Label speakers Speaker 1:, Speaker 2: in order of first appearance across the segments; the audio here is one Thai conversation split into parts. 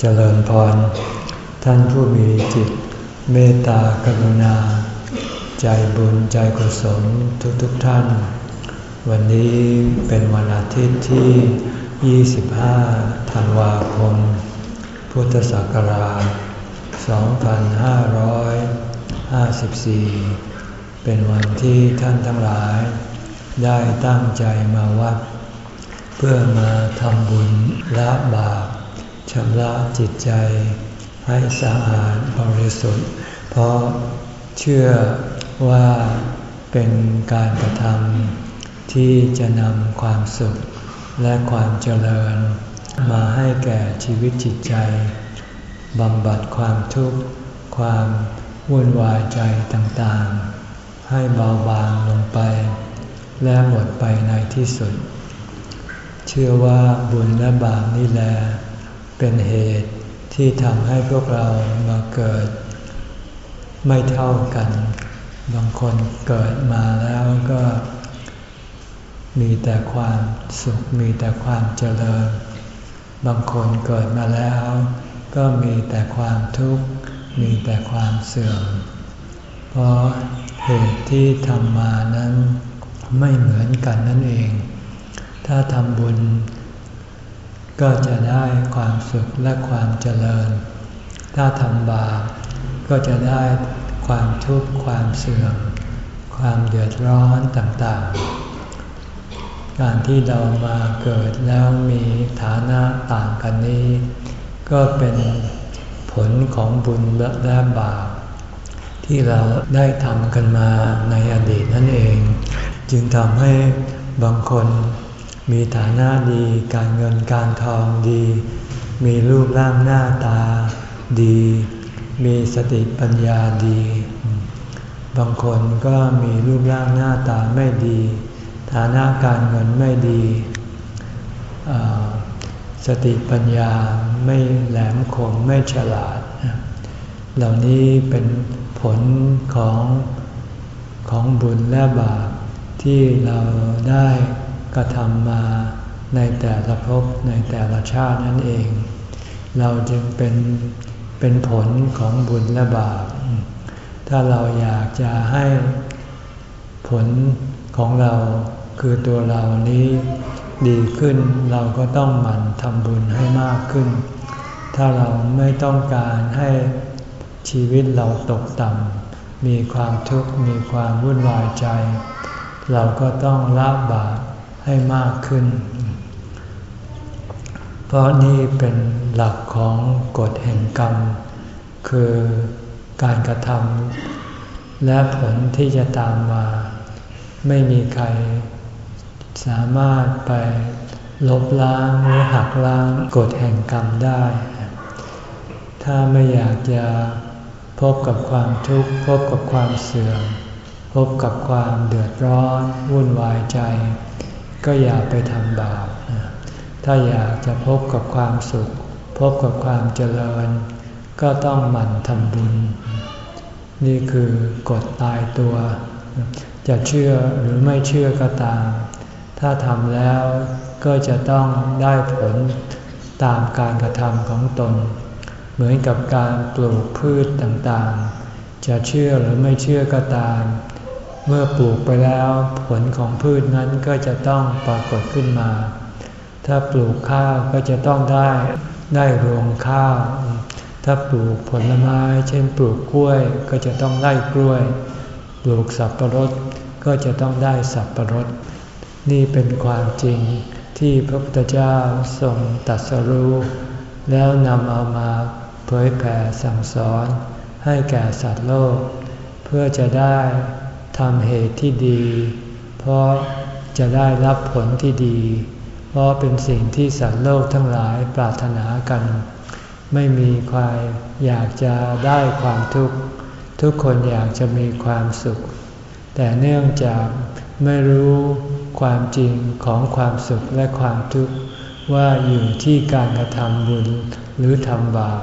Speaker 1: เจริญพร ท่านผู้มีจิตเมตตากรุณา ใจบุญใจกุศลทุกทุกท่าน วันนี้เป็นวันอาทิตย์ที่ 25 ธันวาคม พุทธศักราช 2554 เป็นวันที่ท่านทั้งหลาย ได้ตั้งใจมาวัด เพื่อมาทำบุญละบาป ชำระจิตใจ ให้สะอาดบริสุทธิ์ เพราะเชื่อว่าเป็นการกระทำที่จะนำความสุขและความเจริญ มาให้แก่ชีวิตจิตใจบำบัดความทุกข์ ความวุ่นวายใจต่างๆ ให้เบาบางลงไป และหมดไปในที่สุด เชื่อว่าบุญและบาปนี่แหละ เป็นเหตุที่ทำให้พวกเรามาเกิด ไม่เท่ากัน บางคนเกิดมาแล้วก็ มีแต่ความสุขมีแต่ความเจริญ บางคนเกิดมาแล้ว ก็มีแต่ความทุกข์มีแต่ความเสื่อม เพราะเหตุที่ทำมานั้นไม่เหมือนกันนั่นเอง ถ้าทำบุญ ก็จะได้ความสุขและความเจริญ ถ้าทำบาปก็จะได้ความทุกข์ความเสื่อม ความเดือดร้อนต่างๆ การที่เรามาเกิดแล้วมีฐานะต่างกันนี้ ก็เป็นผลของบุญและบาปที่เราได้ทำกันมาในอดีตนั่นเอง จึงทำให้บางคน มีฐานะดี การเงินการทองดี มีรูปร่างหน้าตาดี มีสติปัญญาดี บางคนก็มีรูปร่างหน้าตาไม่ดี ฐานะการเงินไม่ดี สติปัญญาไม่แหลมคมไม่ฉลาด เหล่านี้เป็นผลของของบุญและบาปที่เราได้ กระทำมาในแต่ละภพในแต่ละชาตินั่นเอง เราจึงเป็นเป็นผลของบุญและบาป ถ้าเราอยากจะให้ผลของเราคือตัวเรานี้ดีขึ้นเราก็ต้องหมั่นทำบุญให้มากขึ้น ถ้าเราไม่ต้องการให้ชีวิตเราตกต่ำมีความทุกข์มีความวุ่นวายใจ เราก็ต้องละบาป ให้มากขึ้น เพราะนี่เป็นหลักของกฎแห่งกรรม คือการกระทำและผลที่จะตามมา ไม่มีใครสามารถไปลบล้างหรือหักล้างกฎแห่งกรรมได้ ถ้าไม่อยากจะพบกับความทุกข์พบกับความเสื่อม พบกับความเดือดร้อน วุ่นวายใจ ก็อย่าไปทำบาป ถ้าอยากจะพบกับความสุข พบกับความเจริญ ก็ต้องหมั่นทำบุญ นี่คือกฎตายตัว จะเชื่อหรือไม่เชื่อก็ตาม ถ้าทำแล้วก็จะต้องได้ผลตามการกระทำของตน เหมือนกับการปลูกพืชต่างๆ จะเชื่อหรือไม่เชื่อก็ตาม เมื่อปลูกไปแล้วผลของพืชนั้นก็จะต้องปรากฏขึ้นมา ถ้าปลูกข้าวก็จะต้องได้ได้รวงข้าว ถ้าปลูกผลไม้ เช่นปลูกกล้วยก็จะต้องได้กล้วย ปลูกสับปะรดก็จะต้องได้สับปะรด นี่เป็นความจริงที่พระพุทธเจ้าทรงตรัสรู้แล้วนำเอามาเผยแผ่สั่งสอนให้แก่สัตว์โลก เพื่อจะได้ ทำเหตุที่ดี เพราะจะได้รับผลที่ดี เพราะเป็นสิ่งที่สัตว์โลกทั้งหลายปรารถนากัน ไม่มีใครอยากจะได้ความทุกข์ทุกคนอยากจะมีความสุข แต่เนื่องจากไม่รู้ความจริงของความสุขและความทุกข์ว่าอยู่ที่การกระทำบุญหรือทำบาป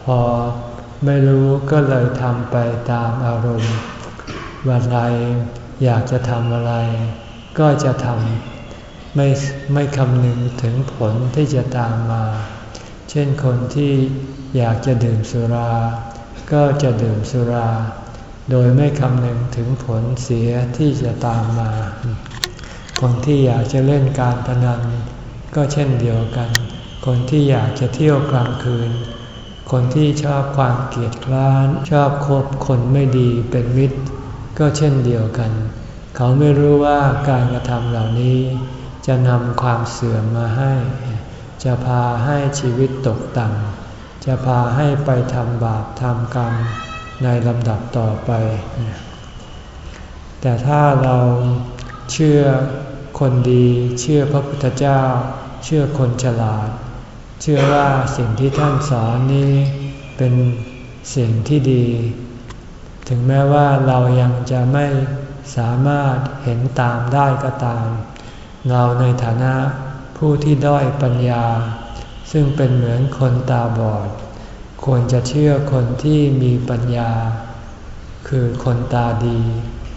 Speaker 1: พอไม่รู้ก็เลยทำไปตามอารมณ์ วันใดอยากจะทำอะไร ก็จะทำไม่ไม่คำนึงถึงผลที่จะตามมาเเช่นคนที่อยากจะดื่มสุรา ก็จะดื่มสุรา โดยไม่คำนึงถึงผลเสียที่จะตามมา คนที่อยากจะเล่นการพนัน ก็เช่นเดียวกัน คนที่อยากจะเที่ยวกลางคืน คนที่ชอบความเกียดคร้าน ชอบคบคนไม่ดีเป็นมิตร ก็เช่นเดียวกัน เขาไม่รู้ว่าการกระทำเหล่านี้ จะนำความเสื่อมมาให้ จะพาให้ชีวิตตกต่ำจะพาให้ไปทำบาปทำกรรมในลำดับต่อไป แต่ถ้าเราเชื่อคนดีเชื่อพระพุทธเจ้า เชื่อคนฉลาด เชื่อว่าสิ่งที่ท่านสอนนี้เป็นสิ่งที่ดี ถึงแม้ว่าเรายังจะไม่สามารถเห็นตามได้ก็ตาม เราในฐานะผู้ที่ด้อยปัญญา ซึ่งเป็นเหมือนคนตาบอด ควรจะเชื่อคนที่มีปัญญา คือคนตาดี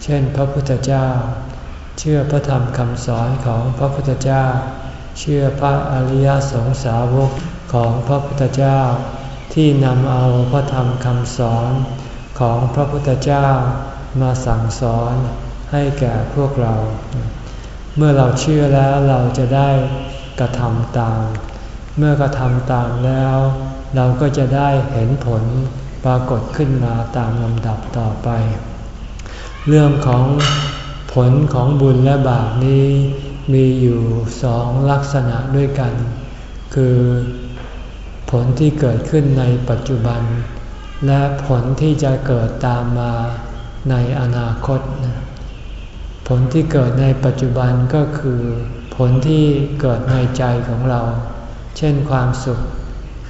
Speaker 1: เช่นพระพุทธเจ้า เชื่อพระธรรมคำสอนของพระพุทธเจ้า เชื่อพระอริยสงสาวกของพระพุทธเจ้า ที่นำเอาพระธรรมคำสอน ของพระพุทธเจ้ามาสั่งสอนให้แก่พวกเรา เมื่อเราเชื่อแล้วเราจะได้กระทำตาม เมื่อกระทำตามแล้ว เราก็จะได้เห็นผลปรากฏขึ้นมาตามลำดับต่อไป เรื่องของผลของบุญและบาปนี้มีอยู่สองลักษณะด้วยกัน คือผลที่เกิดขึ้นในปัจจุบัน และผลที่จะเกิดตามมาในอนาคต ผลที่เกิดในปัจจุบันก็คือ ผลที่เกิดในใจของเรา เช่นความสุข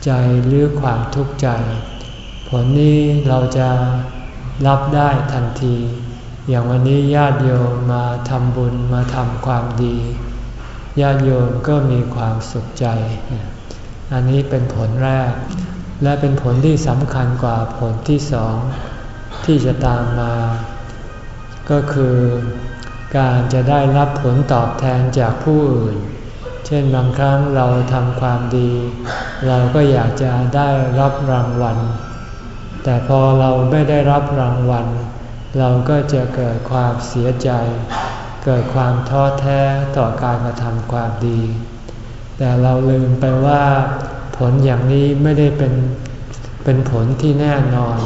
Speaker 1: ใจหรือความทุกข์ใจ ผลนี้เราจะรับได้ทันที อย่างวันนี้ญาติโยมมาทำบุญมาทำความดี ญาติโยมก็มีความสุขใจ อันนี้เป็นผลแรก และเป็นผลที่สำคัญกว่าผลที่สองที่จะตามมา ก็คือการจะได้รับผลตอบแทนจากผู้อื่น เช่นบางครั้งเราทำความดี เราก็อยากจะได้รับรางวัล แต่พอเราไม่ได้รับรางวัล เราก็จะเกิดความเสียใจ เกิดความท้อแท้ต่อการกระทำความดี แต่เราลืมไปว่า ผลอย่างนี้ไม่ได้เป็นเป็นผลที่แน่นอน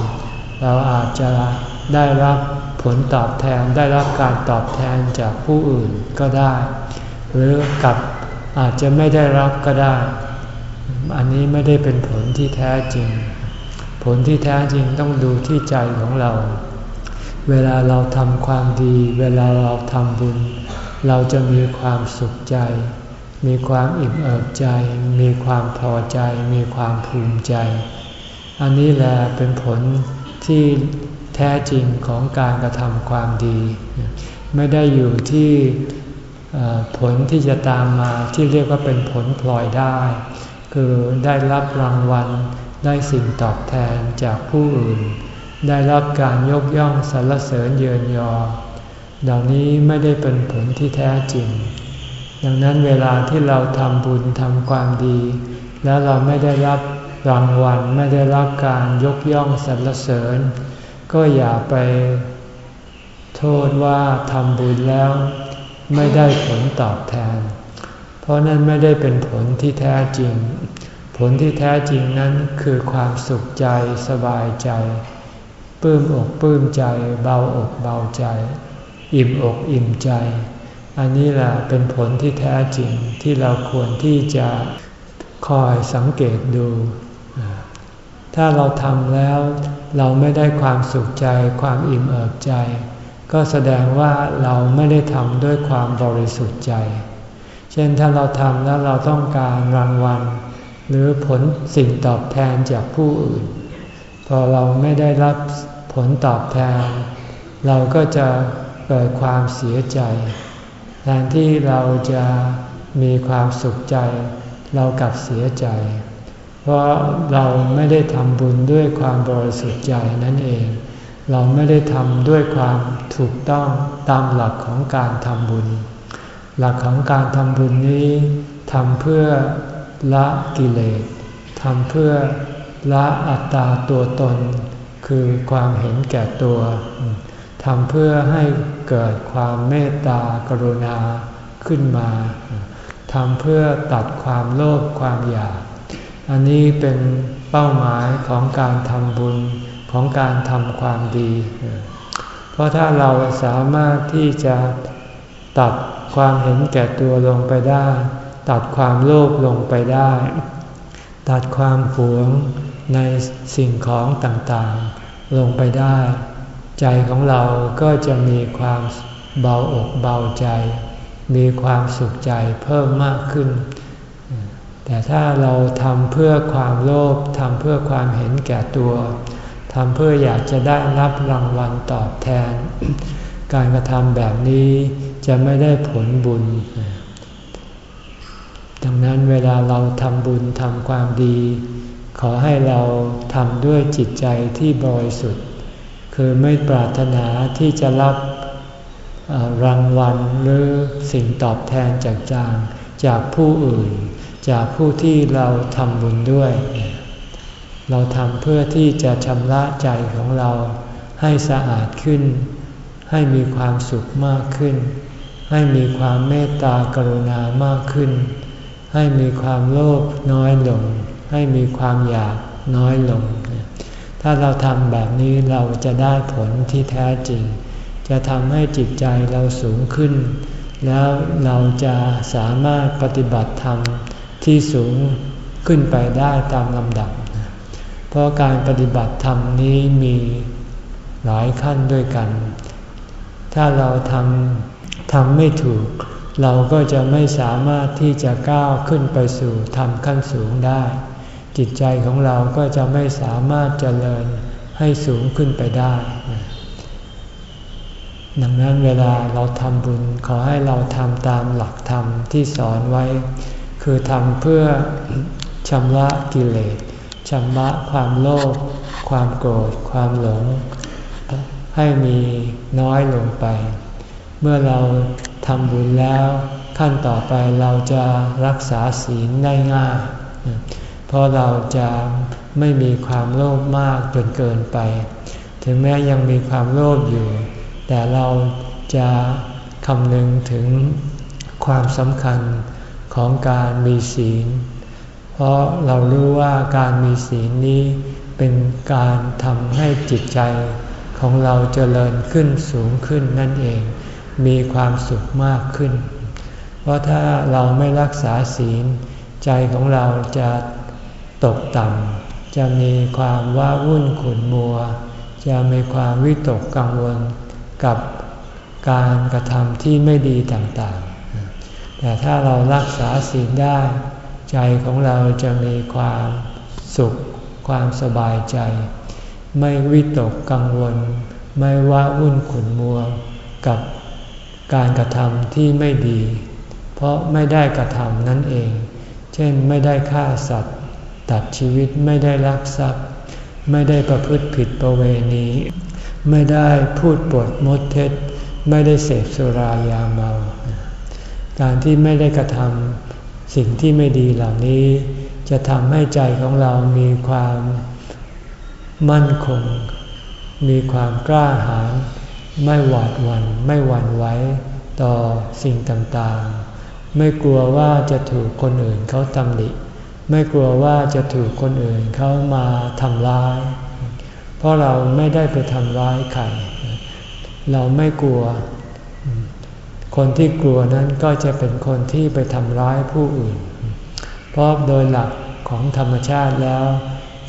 Speaker 1: เราอาจจะได้รับผลตอบแทนได้รับการตอบแทนจากผู้อื่นก็ได้ หรือกับอาจจะไม่ได้รับก็ได้ อันนี้ไม่ได้เป็นผลที่แท้จริง ผลที่แท้จริงต้องดูที่ใจของเรา เวลาเราทำความดี เวลาเราทำบุญ เราจะมีความสุขใจ มีความอิ่มเอิบใจ มีความพอใจ มีความภูมิใจ อันนี้แหละเป็นผลที่แท้จริงของการกระทำความดี ไม่ได้อยู่ที่ผลที่จะตามมาที่เรียกว่าเป็นผลพลอยได้ คือได้รับรางวัล ได้สิ่งตอบแทนจากผู้อื่น ได้รับการยกย่องสรรเสริญเยินยอ เหล่านี้ไม่ได้เป็นผลที่แท้จริง ดังนั้นเวลาที่เราทำบุญทำความดี แล้วเราไม่ได้รับรางวัลไม่ได้รับการยกย่องสรรเสริญ ก็อย่าไปโทษว่าทำบุญแล้วไม่ได้ผลตอบแทน เพราะนั้นไม่ได้เป็นผลที่แท้จริง ผลที่แท้จริงนั้นคือความสุขใจสบายใจปลื้มอกปลื้มใจ เบาอกเบาใจ อิ่มอกอิ่มใจ อันนี้แหละเป็นผลที่แท้จริงที่เราควรที่จะคอยสังเกตดู ถ้าเราทำแล้วเราไม่ได้ความสุขใจความอิ่มเอิบใจ ก็แสดงว่าเราไม่ได้ทำด้วยความบริสุทธิ์ใจ เช่นถ้าเราทำแล้วเราต้องการรางวัล หรือผลสิ่งตอบแทนจากผู้อื่น พอเราไม่ได้รับผลตอบแทน เราก็จะเกิดความเสียใจ แทนที่เราจะมีความสุขใจ เรากลับเสียใจ เพราะเราไม่ได้ทำบุญด้วยความบริสุทธิ์ใจนั่นเอง เราไม่ได้ทำด้วยความถูกต้องตามหลักของการทำบุญ หลักของการทำบุญนี้ทำเพื่อละกิเลสทำเพื่อละอัตตาตัวตน คือความเห็นแก่ตัว ทำเพื่อให้เกิดความเมตตากรุณาขึ้นมาทำเพื่อตัดความโลภความอยาก อันนี้เป็นเป้าหมายของการทำบุญของการทำความดี เพราะถ้าเราสามารถที่จะตัดความเห็นแก่ตัวลงไปได้ ตัดความโลภลงไปได้ ตัดความหวงในสิ่งของต่างๆ ลงไปได้ ใจของเราก็จะมีความเบาอกเบาใจ มีความสุขใจเพิ่มมากขึ้น แต่ถ้าเราทำเพื่อความโลภทำเพื่อความเห็นแก่ตัวทำเพื่ออยากจะได้รับรางวัลตอบแทน การกระทำแบบนี้จะไม่ได้ผลบุญ ดังนั้นเวลาเราทำบุญทำความดี ขอให้เราทำด้วยจิตใจที่บริสุทธิ์ คือไม่ปรารถนาที่จะรับรางวัลหรือสิ่งตอบแทนจากจางจากผู้อื่น จากผู้ที่เราทำบุญด้วย เราทำเพื่อที่จะชำระใจของเราให้สะอาดขึ้น ให้มีความสุขมากขึ้น ให้มีความเมตตากรุณามากขึ้น ให้มีความโลภน้อยลง ให้มีความอยากน้อยลง ถ้าเราทำแบบนี้เราจะได้ผลที่แท้จริง จะทำให้จิตใจเราสูงขึ้น แล้วเราจะสามารถปฏิบัติธรรมที่สูงขึ้นไปได้ตามลำดับ เพราะการปฏิบัติธรรมนี้มีหลายขั้นด้วยกัน ถ้าเราทำทำไม่ถูก เราก็จะไม่สามารถที่จะก้าวขึ้นไปสู่ทำขั้นสูงได้ จิตใจของเราก็จะไม่สามารถเจริญให้สูงขึ้นไปได้ ดังนั้นเวลาเราทำบุญขอให้เราทำตามหลักธรรมที่สอนไว้ คือทำเพื่อชำระกิเลสชำระความโลภความโกรธ ความหลง ให้มีน้อยลงไป เมื่อเราทำบุญแล้ว ขั้นต่อไปเราจะรักษาศีลได้ง่าย เพราะเราจะไม่มีความโลภมากจนเกินไป ถึงแม้ยังมีความโลภอยู่ แต่เราจะคำนึงถึงความสำคัญของการมีศีล เพราะเรารู้ว่าการมีศีลนี้เป็นการทำให้จิตใจของเราเจริญขึ้นสูงขึ้นนั่นเอง มีความสุขมากขึ้น เพราะถ้าเราไม่รักษาศีล ใจของเราจะ ตกต่ำ จะมีความว้าวุ่นขุ่นมัว จะมีความวิตกกังวลกับการกระทำที่ไม่ดีต่างๆ แต่ถ้าเรารักษาศีลได้ ใจของเราจะมีความสุข ความสบายใจ ไม่วิตกกังวล ไม่ว่าวุ่นขุนมัวกับการกระทำที่ไม่ดี เพราะไม่ได้กระทำนั่นเอง เช่นไม่ได้ฆ่าสัตว์ ตัดชีวิตไม่ได้ลักทรัพย์ ไม่ได้ประพฤติผิดประเวณี ไม่ได้พูดปดมดเท็จ ไม่ได้เสพสุรายาเมา การที่ไม่ได้กระทำสิ่งที่ไม่ดีเหล่านี้ จะทำให้ใจของเรามีความมั่นคง มีความกล้าหาญไม่หวาดหวัน่นไม่หวั่นไหวต่อสิ่งต่างๆ ไม่กลัวว่าจะถูกคนอื่นเขาตำหนิ ไม่กลัวว่าจะถูกคนอื่นเขามาทำร้าย เพราะเราไม่ได้ไปทำร้ายใคร เราไม่กลัว คนที่กลัวนั้นก็จะเป็นคนที่ไปทำร้ายผู้อื่น เพราะโดยหลักของธรรมชาติแล้ว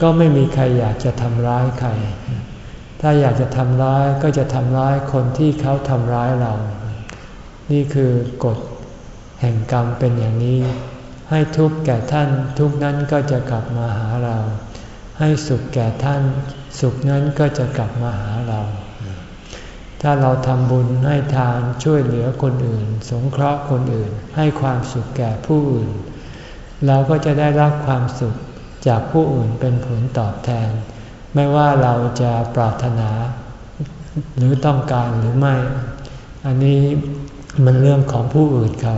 Speaker 1: ก็ไม่มีใครอยากจะทำร้ายใคร ถ้าอยากจะทำร้ายก็จะทำร้ายคนที่เขาทำร้ายเรา นี่คือกฎแห่งกรรมเป็นอย่างนี้ ให้ทุกข์แก่ท่านทุกนั้นก็จะกลับมาหาเรา ให้สุขแก่ท่านสุขนั้นก็จะกลับมาหาเรา ถ้าเราทำบุญให้ทานช่วยเหลือคนอื่น สงเคราะห์คนอื่น ให้ความสุขแก่ผู้อื่น เราก็จะได้รับความสุขจากผู้อื่นเป็นผลตอบแทน ไม่ว่าเราจะปรารถนา หรือต้องการหรือไม่ อันนี้มันเรื่องของผู้อื่นเขา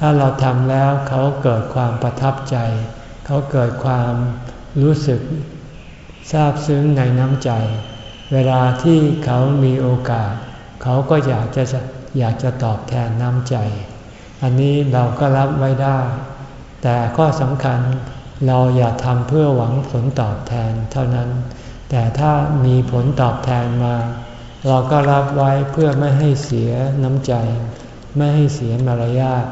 Speaker 1: ถ้าเราทำแล้วเขาเกิดความประทับใจ เขาเกิดความรู้สึกซาบซึ้งในน้ำใจ เวลาที่เขามีโอกาส เขาก็อยากจะอยากจะตอบแทนน้ำใจ อันนี้เราก็รับไว้ได้ แต่ข้อสำคัญเราอย่าทำเพื่อหวังผลตอบแทนเท่านั้น แต่ถ้ามีผลตอบแทนมา เราก็รับไว้เพื่อไม่ให้เสียน้ำใจ ไม่ให้เสียมารยาท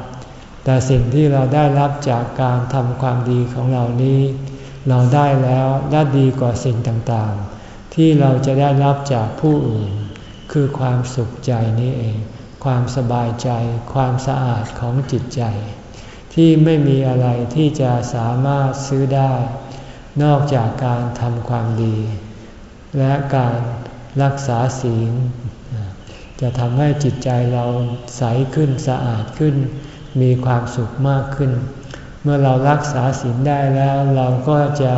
Speaker 1: แต่สิ่งที่เราได้รับจากการทำความดีของเรานี้ เราได้แล้วได้ดีกว่าสิ่งต่างๆ ที่เราจะได้รับจากผู้อื่น คือความสุขใจนี้เอง ความสบายใจ ความสะอาดของจิตใจ ที่ไม่มีอะไรที่จะสามารถซื้อได้ นอกจากการทำความดี และการรักษาศีลจะทำให้จิตใจเราใสขึ้นสะอาดขึ้น มีความสุขมากขึ้น เมื่อเรารักษาศีลได้แล้วเราก็จะ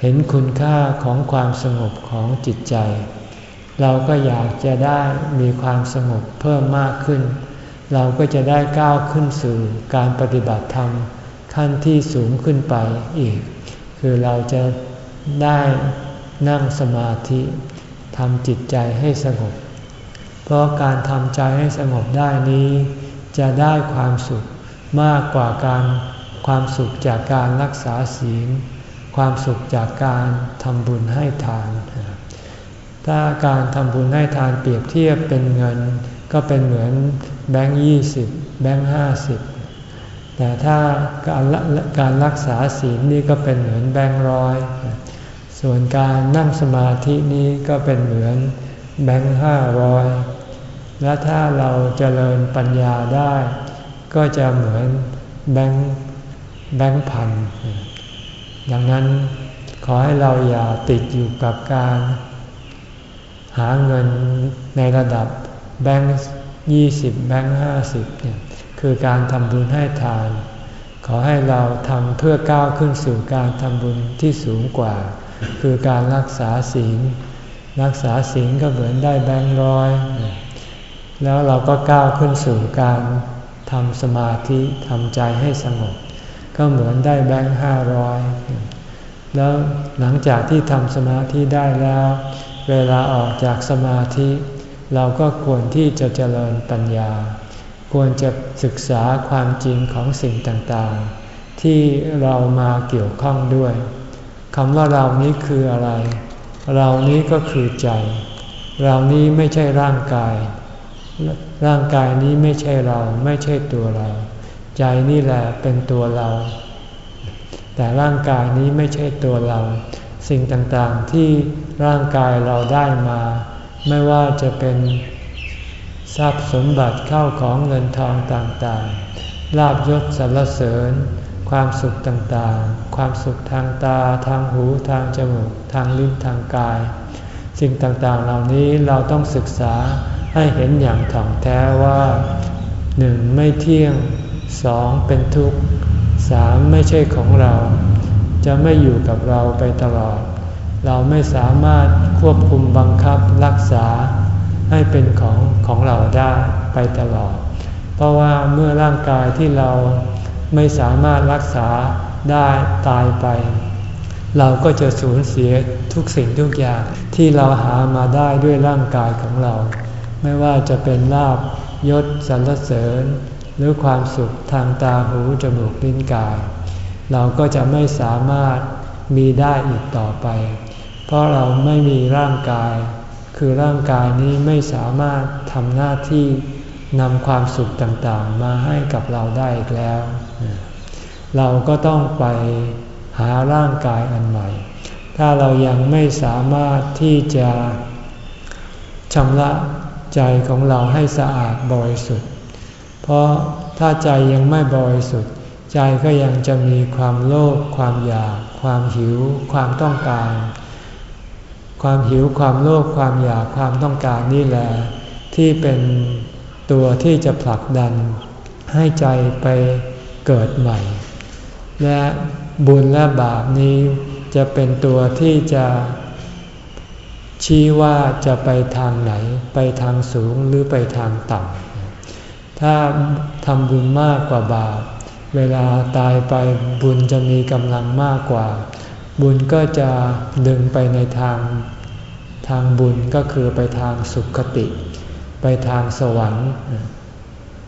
Speaker 1: เห็นคุณค่าของความสงบของจิตใจ เราก็อยากจะได้มีความสงบเพิ่มมากขึ้น เราก็จะได้ก้าวขึ้นสู่การปฏิบัติธรรมขั้นที่สูงขึ้นไปอีก คือเราจะได้นั่งสมาธิทำจิตใจให้สงบ เพราะการทำใจให้สงบได้นี้ จะได้ความสุขมากกว่าการความสุขจากการรักษาศีล ความสุขจากการทำบุญให้ทาน ถ้าการทำบุญให้ทานเปรียบเทียบเป็นเงิน ก็เป็นเหมือนแบงค์ยี่สิบแบงค์ห้าสิบแต่ถ้าการการรักษาศีลนี่ก็เป็นเหมือนแบงค์ร้อย ส่วนการนั่งสมาธินี้ก็เป็นเหมือนแบงค์ห้าร้อย และถ้าเราจเจริญปัญญาได้ ก็จะเหมือนแบงค์แบงค์พันดังนั้นขอให้เราอย่าติดอยู่กับการ หาเงินในระดับแบงค์ยี่สิบแบงค์ห้าสิบเนี่ยคือการทำบุญให้ทาน ขอให้เราทำเพื่อก้าวขึ้นสู่การทำบุญที่สูงกว่า คือการรักษาศีลรักษาศีลก็เหมือนได้แบงค์ร้อย แล้วเราก็ก้าวขึ้นสู่การทำสมาธิทำใจให้สงบ ก็เหมือนได้แบงค์ห้าร้อยแล้วหลังจากที่ทำสมาธิได้แล้ว เวลาออกจากสมาธิ เราก็ควรที่จะเจริญปัญญา ควรจะศึกษาความจริงของสิ่งต่างๆ ที่เรามาเกี่ยวข้องด้วยคำว่าเรานี้คืออะไร เรานี้ก็คือใจ เรานี้ไม่ใช่ร่างกาย ร่างกายนี้ไม่ใช่เราไม่ใช่ตัวเรา ใจนี่แหละเป็นตัวเรา แต่ร่างกายนี้ไม่ใช่ตัวเรา สิ่งต่างๆที่ร่างกายเราได้มา ไม่ว่าจะเป็นทรัพย์สมบัติเข้าของเงินทองต่างๆ ลาบยศสรรเสริญ ความสุขต่างๆ ความสุขทางตาทางหูทางจมูก ทางลิ้นทางกาย สิ่งต่างๆเหล่านี้เราต้องศึกษา ให้เห็นอย่างถ่องแท้ว่าหนึ่งไม่เที่ยงสองเป็นทุกข์สามไม่ใช่ของเรา จะไม่อยู่กับเราไปตลอด เราไม่สามารถควบคุมบังคับรักษาให้เป็นของของเราได้ไปตลอด เพราะว่าเมื่อร่างกายที่เราไม่สามารถรักษาได้ตายไป เราก็จะสูญเสียทุกสิ่งทุกอย่างที่เราหามาได้ด้วยร่างกายของเรา ไม่ว่าจะเป็นลาบยศสรรเสริญ หรือความสุขทางตาหูจมูกลิ้นกาย เราก็จะไม่สามารถมีได้อีกต่อไป เพราะเราไม่มีร่างกาย คือร่างกายนี้ไม่สามารถทำหน้าที่นำความสุขต่างๆ มาให้กับเราได้อีกแล้ว เราก็ต้องไปหาร่างกายอันใหม่ ถ้าเรายังไม่สามารถที่จะชำระ ใจของเราให้สะอาดบริสุทธิ์ เพราะถ้าใจยังไม่บริสุทธิ์ ใจก็ยังจะมีความโลภความอยาก ความหิว ความต้องการ ความหิวความโลภความอยากความต้องการนี่แหละที่เป็นตัวที่จะผลักดัน ให้ใจไปเกิดใหม่ และบุญและบาปนี้จะเป็นตัวที่จะ ชี้ว่าจะไปทางไหน ไปทางสูงหรือไปทางต่ำ ถ้าทำบุญมากกว่าบาป เวลาตายไปบุญจะมีกำลังมากกว่า บุญก็จะดึงไปในทางทางบุญก็คือไปทางสุขติ ไปทางสวรรค์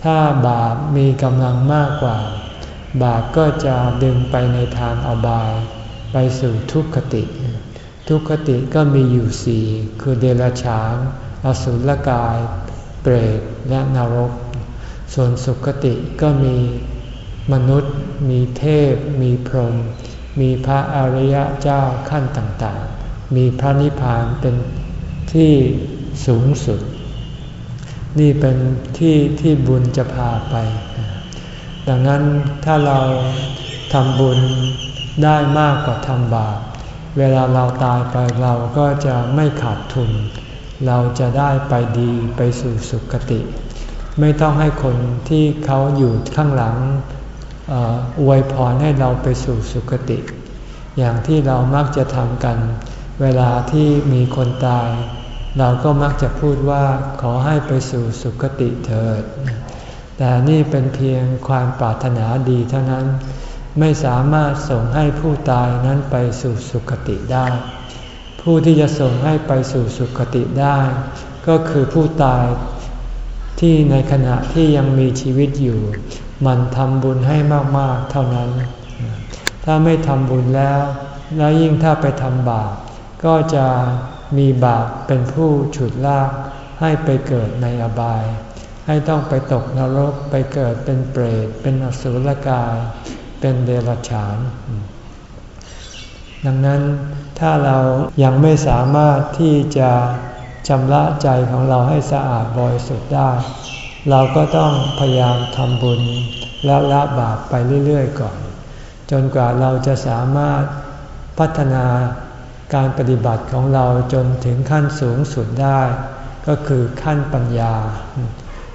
Speaker 1: ถ้าบาปมีกำลังมากกว่า บาปก็จะดึงไปในทางอบาย ไปสู่ทุกขติ ทุกขติก็มีอยู่สี่คือเดรัจฉานอสุรกาย เปรตและนรก ส่วนสุขติก็มีมนุษย์ มีเทพ มีพรหมมีพระอริยเจ้าขั้นต่างๆ มีพระนิพพานเป็นที่สูงสุด นี่เป็นที่ที่บุญจะพาไป ดังนั้นถ้าเราทำบุญได้มากกว่าทำบาป เวลาเราตายไปเราก็จะไม่ขาดทุน เราจะได้ไปดีไปสู่สุคติ ไม่ต้องให้คนที่เขาอยู่ข้างหลังอวยพรให้เราไปสู่สุคติ อย่างที่เรามักจะทำกัน เวลาที่มีคนตาย เราก็มักจะพูดว่าขอให้ไปสู่สุคติเถิด แต่นี่เป็นเพียงความปรารถนาดีเท่านั้น ไม่สามารถส่งให้ผู้ตายนั้นไปสู่สุคติได้ ผู้ที่จะส่งให้ไปสู่สุคติได้ ก็คือผู้ตายที่ในขณะที่ยังมีชีวิตอยู่ มันทำบุญให้มากๆเท่านั้น ถ้าไม่ทำบุญแล้ว แล้วยิ่งถ้าไปทำบาปก็จะมีบาปเป็นผู้ฉุดลากให้ไปเกิดในอบาย ให้ต้องไปตกนรกไปเกิดเป็นเปรตเป็นอสุรกาย เป็นเดรัจฉาน ดังนั้นถ้าเรายังไม่สามารถที่จะชำระใจของเราให้สะอาดบริสุทธิ์ได้ เราก็ต้องพยายามทำบุญและละบาปไปเรื่อยๆก่อน จนกว่าเราจะสามารถพัฒนาการปฏิบัติของเราจนถึงขั้นสูงสุดได้ ก็คือขั้นปัญญา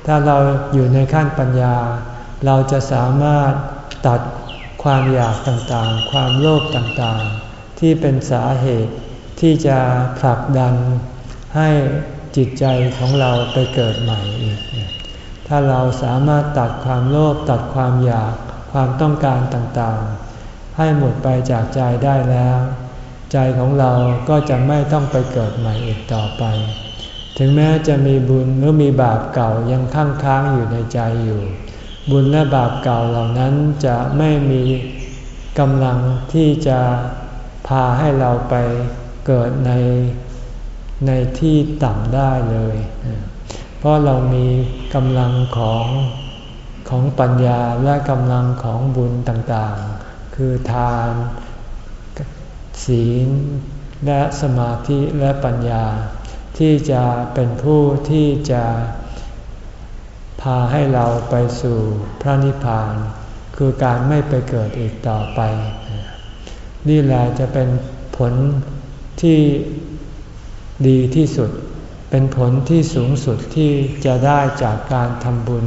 Speaker 1: ถ้าเราอยู่ในขั้นปัญญา เราจะสามารถตัด ความอยากต่างๆ ความโลภต่างๆ ที่เป็นสาเหตุที่จะผลักดันให้จิตใจของเราไปเกิดใหม่อีก ถ้าเราสามารถตัดความโลภตัดความอยากความต้องการต่างๆ ให้หมดไปจากใจได้แล้ว ใจของเราก็จะไม่ต้องไปเกิดใหม่อีกต่อไป ถึงแม้จะมีบุญหรือมีบาปเก่ายังค้างค้างอยู่ในใจอยู่ บุญและบาปเก่าเหล่านั้นจะไม่มีกำลังที่จะพาให้เราไปเกิดในในที่ต่ำได้เลย เพราะเรามีกำลังของของปัญญาและกำลังของบุญต่างๆ คือทาน ศีล และสมาธิและปัญญา ที่จะเป็นผู้ที่จะ พาให้เราไปสู่พระนิพพาน คือการไม่ไปเกิดอีกต่อไป นี่แหละจะเป็นผลที่ดีที่สุด เป็นผลที่สูงสุดที่จะได้จากการทำบุญ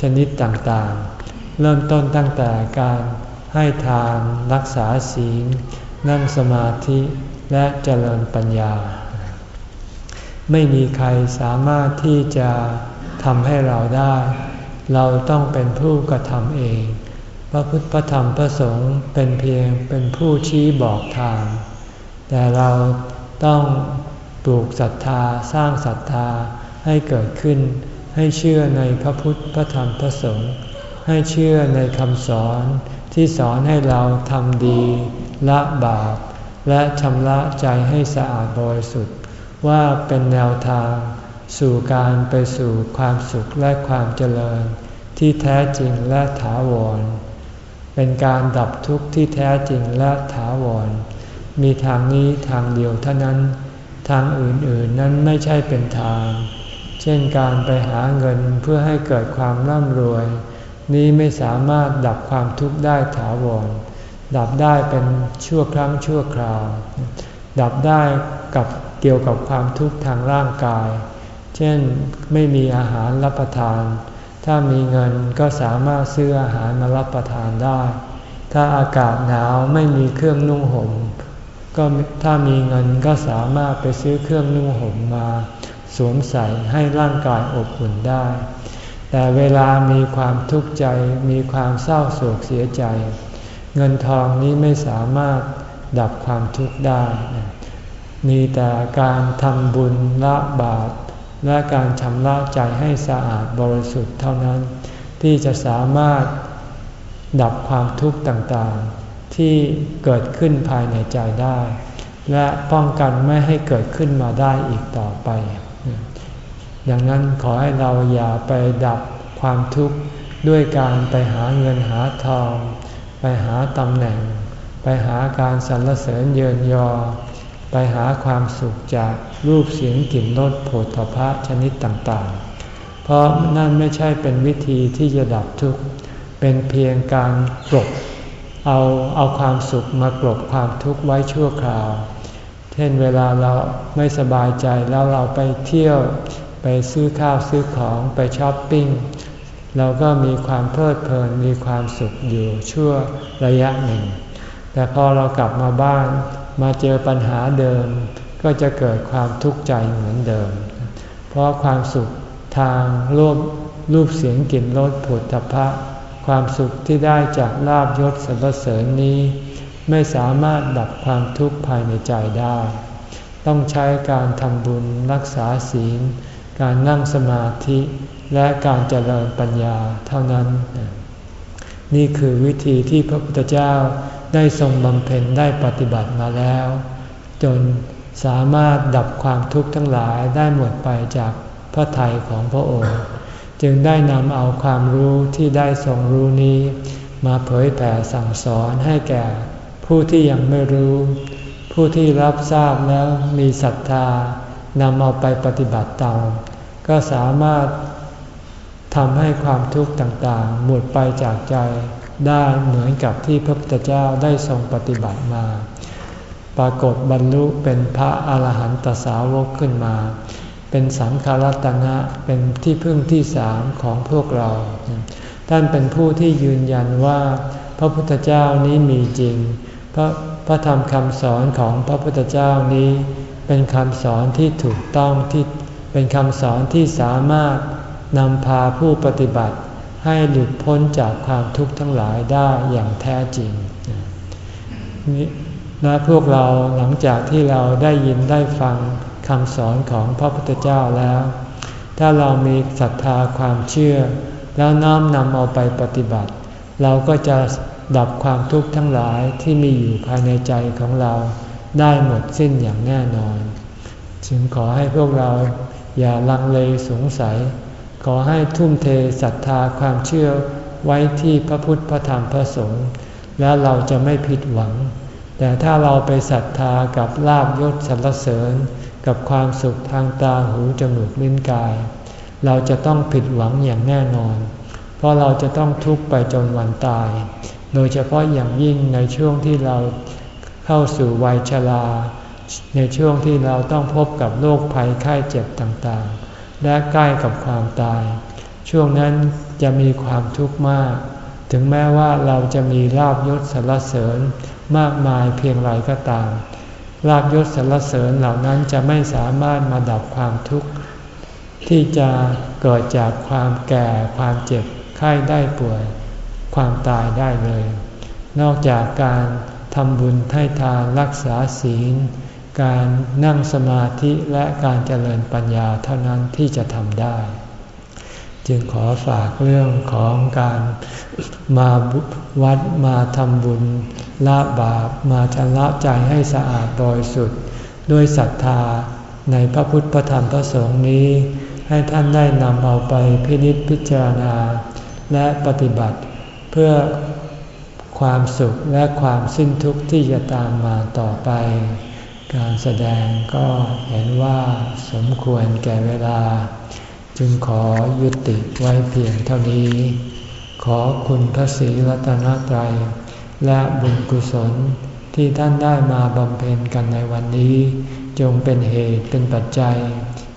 Speaker 1: ชนิดต่างๆ เริ่มต้นตั้งแต่การให้ทานรักษาศีล นั่งสมาธิและเจริญปัญญา ไม่มีใครสามารถที่จะ ทำให้เราได้ เราต้องเป็นผู้กระทำเอง พระพุทธพระธรรมพระสงฆ์เป็นเพียงเป็นผู้ชี้บอกทาง แต่เราต้องปลูกศรัทธาสร้างศรัทธาให้เกิดขึ้น ให้เชื่อในพระพุทธพระธรรมพระสงฆ์ให้เชื่อในคำสอนที่สอนให้เราทำดี ละบาป และชำระใจให้สะอาดบริสุทธิ์ว่าเป็นแนวทาง สู่การไปสู่ความสุขและความเจริญ ที่แท้จริงและถาวร เป็นการดับทุกข์ที่แท้จริงและถาวร มีทางนี้ทางเดียวเท่านั้น ทางอื่นๆนั้นไม่ใช่เป็นทาง เช่นการไปหาเงินเพื่อให้เกิดความร่ำรวย นี้ไม่สามารถดับความทุกข์ได้ถาวร ดับได้เป็นชั่วครั้งชั่วคราว ดับได้กับเกี่ยวกับความทุกข์ทางร่างกาย เช่นไม่มีอาหารรับประทาน ถ้ามีเงินก็สามารถซื้ออาหารมารับประทานได้ ถ้าอากาศหนาวไม่มีเครื่องนุ่งห่มก็ถ้ามีเงินก็สามารถไปซื้อเครื่องนุ่งห่มมา สวมใส่ให้ร่างกายอบอุ่นได้ แต่เวลามีความทุกข์ใจมีความเศร้าโศกเสียใจ เงินทองนี้ไม่สามารถดับความทุกข์ได้ มีแต่การทำบุญละบาป และการชำระใจให้สะอาดบริสุทธิ์เท่านั้น ที่จะสามารถดับความทุกข์ต่างๆ ที่เกิดขึ้นภายในใจได้ และป้องกันไม่ให้เกิดขึ้นมาได้อีกต่อไป ดังนั้นขอให้เราอย่าไปดับความทุกข์ด้วยการไปหาเงินหาทอง ไปหาตำแหน่ง ไปหาการสรรเสริญเยินยอ ไปหาความสุขจาก รูปเสียงกลิ่นรสโผฏฐพะชนิดต่างๆ เพราะนั่นไม่ใช่เป็นวิธีที่จะดับทุกข์ เป็นเพียงการกลบเอาเอาความสุขมากลบความทุกข์ไว้ชั่วคราว เช่นเวลาเราไม่สบายใจแล้วเราไปเที่ยวไปซื้อข้าวซื้อของไปช้อปปิ้งเราก็มีความเพลิดเพลินมีความสุขอยู่ชั่วระยะหนึ่ง แต่พอเรากลับมาบ้านมาเจอปัญหาเดิม ก็จะเกิดความทุกข์ใจเหมือนเดิม เพราะความสุขทางรูปรูปเสียงกลิ่นรสผุถพะความสุขที่ได้จากลาบยศสรรเสริญนี้ ไม่สามารถดับความทุกข์ภายในใจได้ ต้องใช้การทำบุญรักษาศีล การนั่งสมาธิและการเจริญปัญญาเท่านั้น นี่คือวิธีที่พระพุทธเจ้าได้ทรงบำเพ็ญได้ปฏิบัติมาแล้ว จน สามารถดับความทุกข์ทั้งหลายได้หมดไปจากพระทัยของพระองค์ จึงได้นำเอาความรู้ที่ได้ทรงรู้นี้ มาเผยแผ่สั่งสอนให้แก่ผู้ที่ยังไม่รู้ ผู้ที่รับทราบแล้วมีศรัทธานำเอาไปปฏิบัติตามก็สามารถทำให้ความทุกข์ต่างๆ หมดไปจากใจได้เหมือนกับที่พระพุทธเจ้าได้ทรงปฏิบัติมา ปรากฏบรรลุเป็นพระอาหารหันตสาวกขึ้นมา เป็นสังฆรัตนะเป็นที่พึ่งที่สามของพวกเรา ท่านเป็นผู้ที่ยืนยันว่า พระพุทธเจ้านี้มีจริง พระพระธรรมคำสอนของพระพุทธเจ้านี้ เป็นคำสอนที่ถูกต้องที่เป็นคำสอนที่สามารถนำพาผู้ปฏิบัติ ให้หลุดพ้นจากความทุกข์ทั้งหลายได้อย่างแท้จริง และพวกเราหลังจากที่เราได้ยินได้ฟังคำสอนของพระพุทธเจ้าแล้ว ถ้าเรามีศรัทธาความเชื่อ แล้วน้อมนำเอาไปปฏิบัติ เราก็จะดับความทุกข์ทั้งหลายที่มีอยู่ภายในใจของเราได้หมดสิ้นอย่างแน่นอน จึงขอให้พวกเราอย่าลังเลสงสัย ขอให้ทุ่มเทศรัทธาความเชื่อไว้ที่พระพุทธพระธรรมพระสงฆ์แล้วเราจะไม่ผิดหวัง แต่ถ้าเราไปศรัทธากับลาบยศสรรเสริญ กับความสุขทางตาหูจมูกลิ้นกาย เราจะต้องผิดหวังอย่างแน่นอน เพราะเราจะต้องทุกข์ไปจนวันตาย โดยเฉพาะอย่างยิ่งในช่วงที่เราเข้าสู่วัยชราในช่วงที่เราต้องพบกับโรคภัยไข้เจ็บต่างๆ และใกล้กับความตาย ช่วงนั้นจะมีความทุกข์มาก ถึงแม้ว่าเราจะมีลาบยศสรรเสริญ มากมายเพียงไรก็ตามลาบยศสรรเสริญเหล่านั้นจะไม่สามารถมาดับความทุกข์ ที่จะเกิดจากความแก่ความเจ็บไข้ได้ป่วย ความตายได้เลย นอกจากการทำบุญให้ทานรักษาศีล การนั่งสมาธิและการเจริญปัญญาเท่านั้นที่จะทำได้ จึงขอฝากเรื่องของการมาวัดมาทำบุญละบาปมาชำระใจให้สะอาดโดยสุดด้วยศรัทธาในพระพุทธพระธรรมพระสงฆ์นี้ ให้ท่านได้นำเอาไปพินิจพิจารณา และปฏิบัติเพื่อความสุขและความสิ้นทุกข์ที่จะตามมาต่อไป การแสดงก็เห็นว่าสมควรแก่เวลา จึงขอยุติไว้เพียงเท่านี้ ขอคุณพระศรีรัตนตรัย และบุญกุศลที่ท่านได้มาบำเพ็ญกันในวันนี้ จงเป็นเหตุเป็นปัจจัย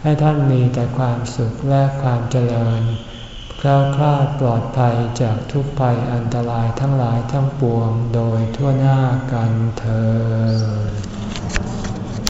Speaker 1: ให้ท่านมีแต่ความสุขและความเจริญคล้าคลาดปลอดภัยจากทุกภัยอันตรายทั้งหลายทั้งปวงโดยทั่วหน้ากันเธอ